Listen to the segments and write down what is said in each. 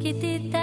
chiquitita.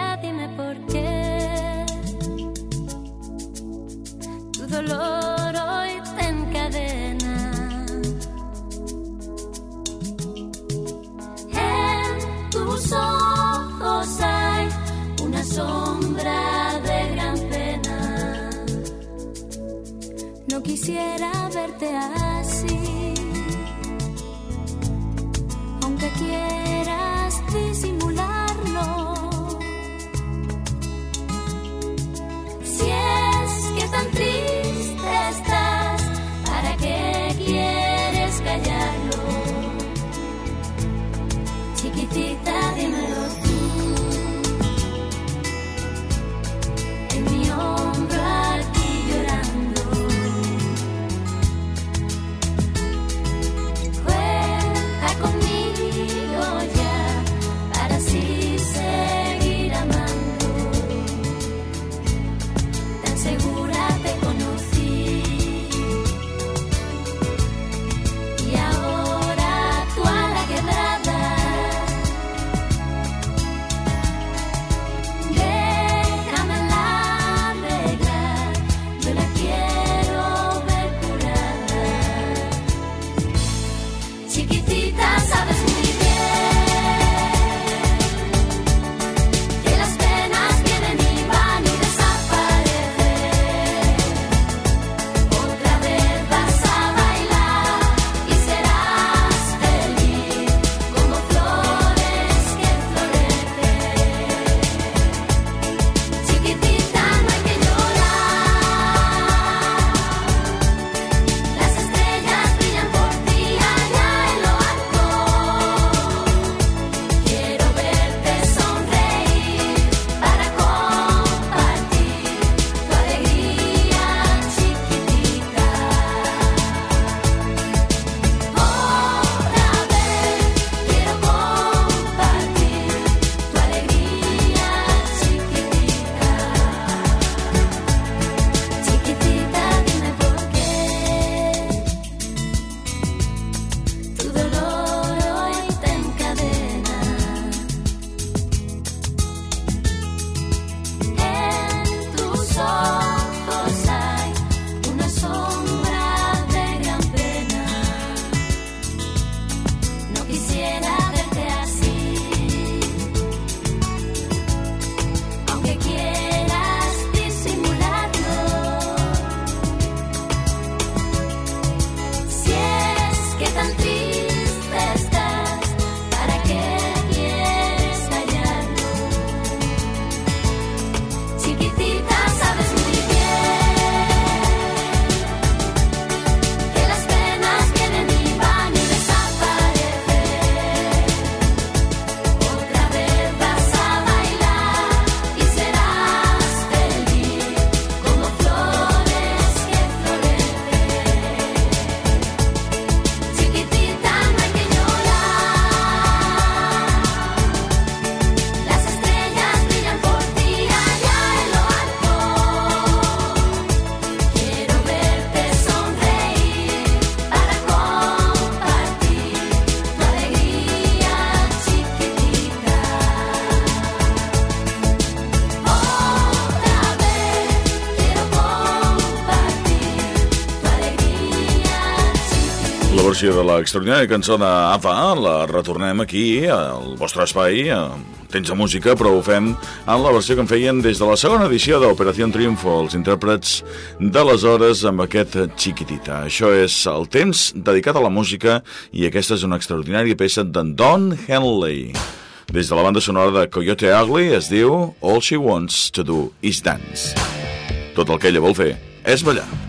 versió de l'extraordinària cançó d'Afa, la retornem aquí, al vostre espai, a Tens de Música, però ho fem en la versió que en feien des de la segona edició d'Operació Triunfo, els intèrprets d'aleshores amb aquest xiquitita. Això és el temps dedicat a la música i aquesta és una extraordinària peça d'en Don Henley. Des de la banda sonora de Coyote Ugly es diu All She Wants to Do Is Dance. Tot el que ella vol fer és ballar.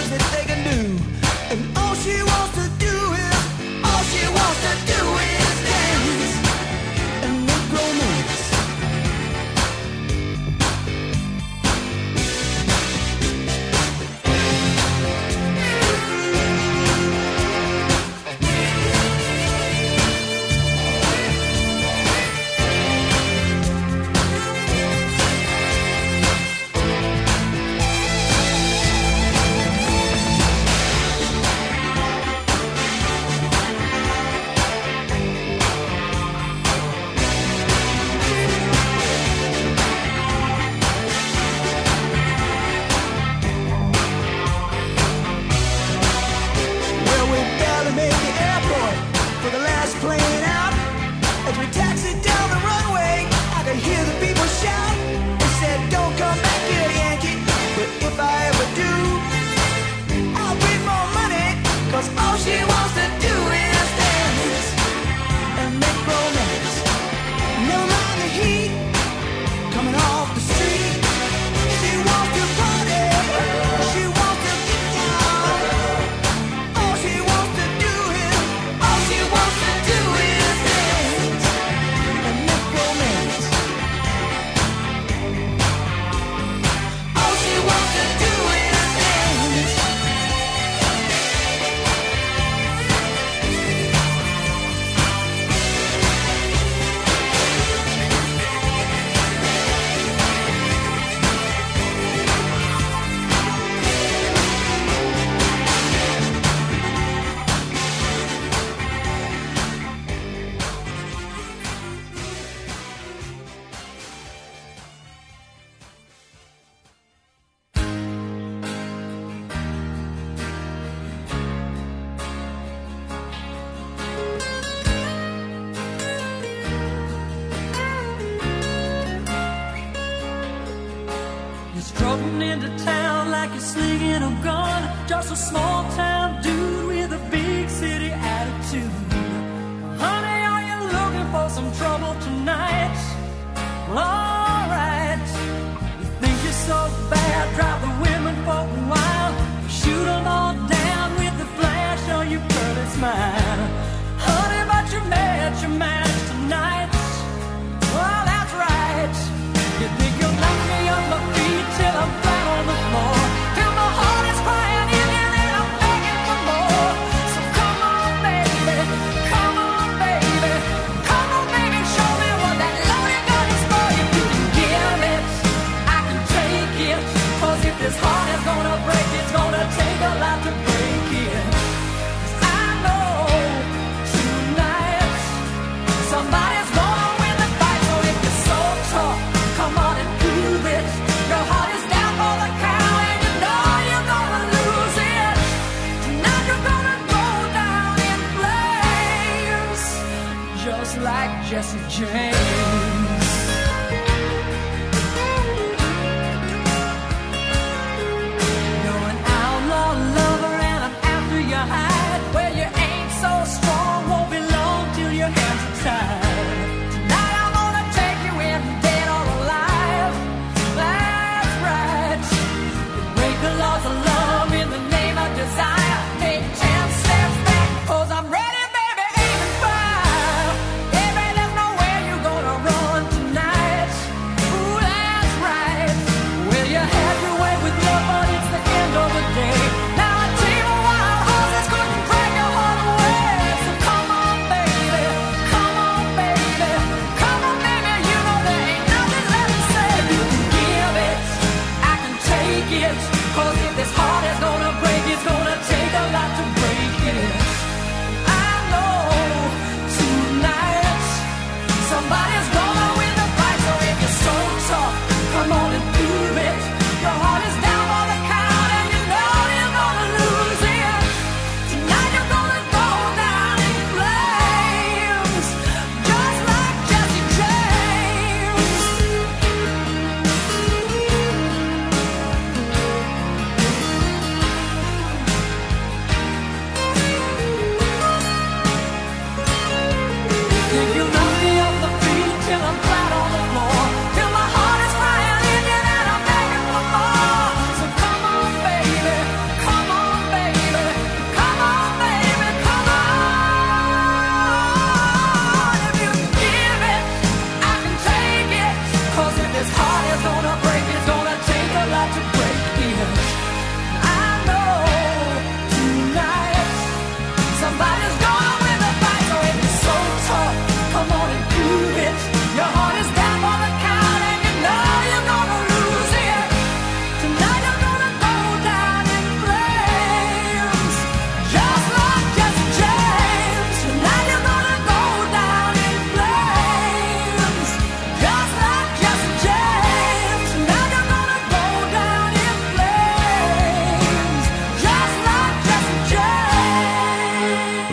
words that they can do.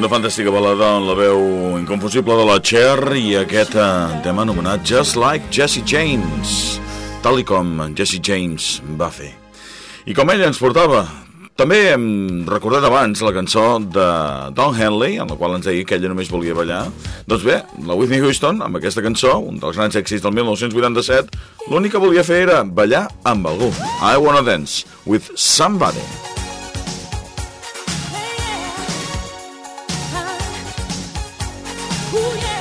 Una fantàstica balada en la veu inconfusible de la Cher i aquest eh, tema anomenat Just Like Jesse James, tal i com Jesse James va fer. I com ella ens portava, també hem recordat abans la cançó de Don Henley, en la qual ens deia que ella només volia ballar. Doncs bé, la Whitney Houston, amb aquesta cançó, un dels grans èxits del 1987, l'únic que volia fer era ballar amb algú. I Wanna Dance with Somebody. Yeah.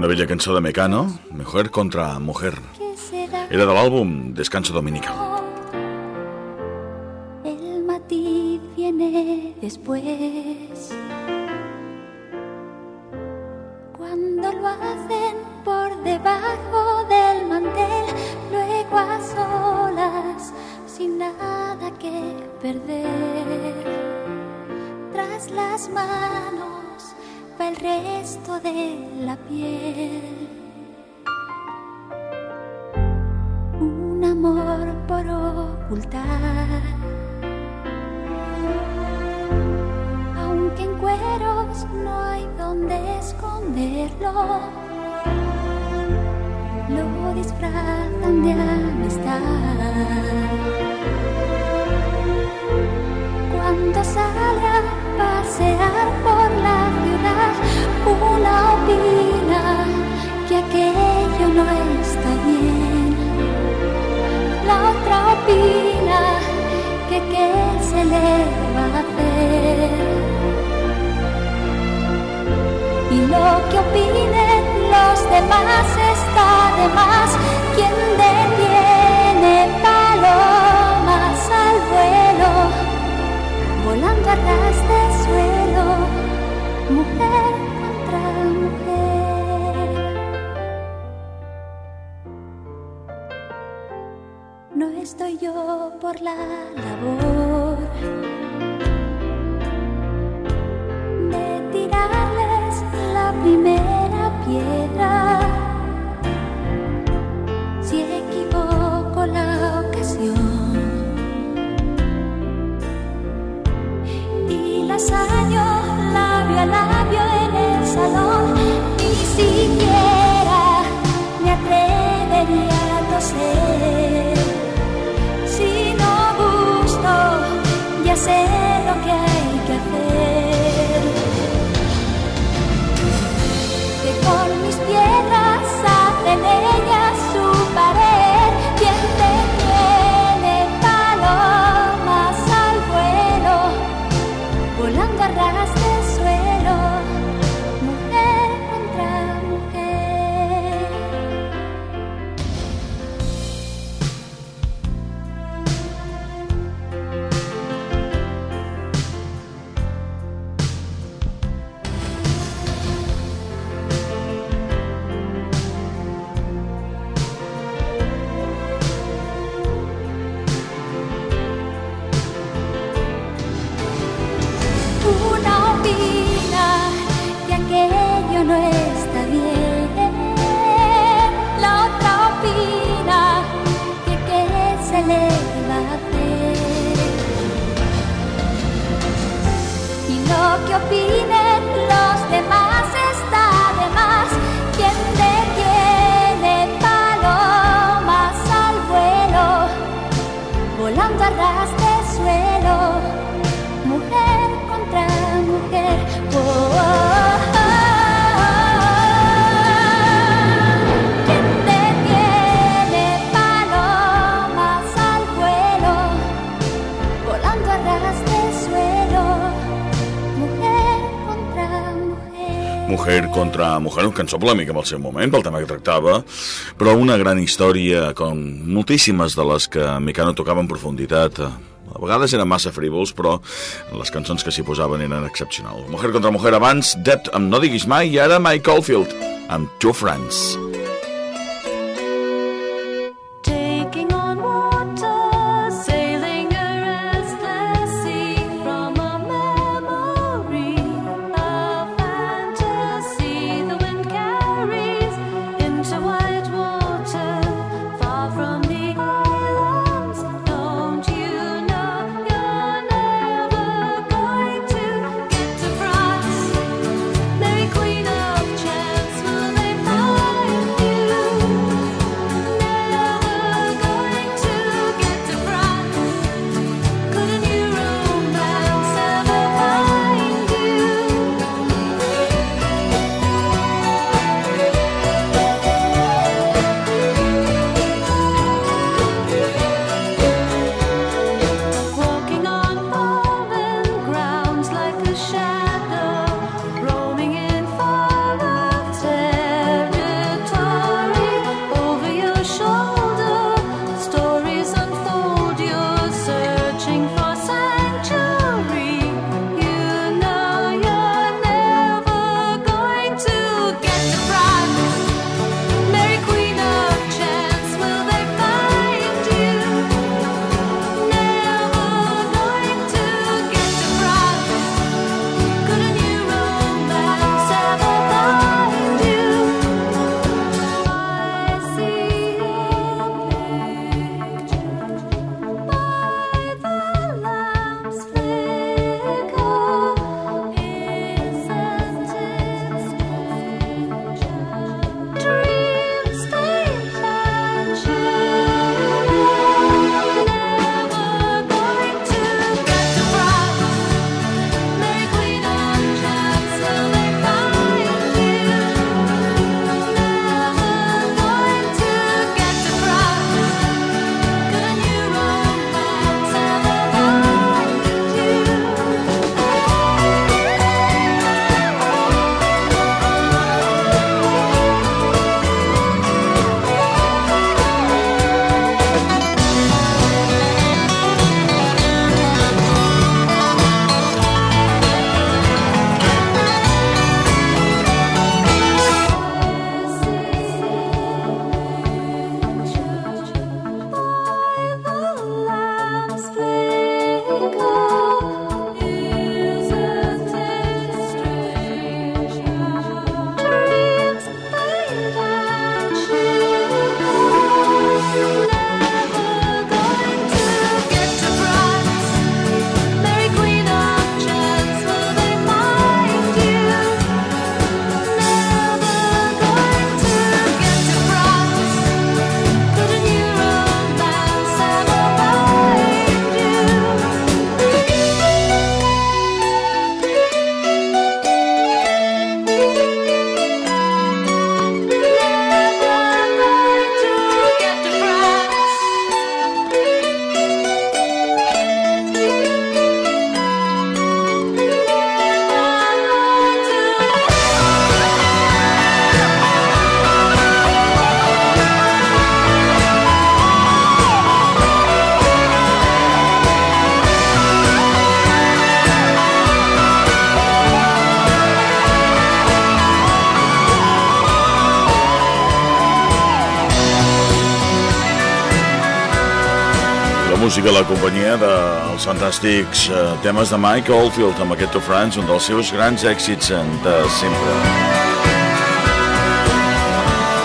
Una bella cançó de Mecano, Mujer contra Mujer. Era de l'àlbum Descanso Dominical. El matí viene después Cuando lo hacen por debajo del mantel Luego a solas, sin nada que perder Tras las manos el resto de la piel. Un amor por ocultar. Aunque en cueros no hay donde esconderlo, lo disfrazan de amistad. Cuando sale a pasear por la alguna opina que aquello no está bien. La otra opina que qué se le va a hacer. Y lo que opinen los demás está de más. ¿Quién detiene palomas al vuelo? Volando atrás del suelo, mujer. estoy yo por la labor de tirarles la primera piedra. Mujer contra Mujer, una cançó polèmica en el seu moment, pel tema que tractava, però una gran història, com moltíssimes de les que Mecano tocava en profunditat. A vegades eren massa frívols, però les cançons que s'hi posaven eren excepcionals. Mujer contra Mujer abans, Debt amb No diguis mai, i ara Mike Caulfield, amb Two Friends. Música, la companyia dels fantàstics eh, temes de Mike Oldfield amb aquest To France, un dels seus grans èxits de sempre.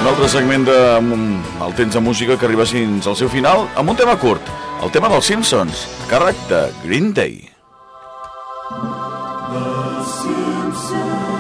Un altre segment de mm, el temps de música que arriba fins al seu final amb un tema curt, el tema dels Simpsons, a càrrec de Green Day. Simpsons.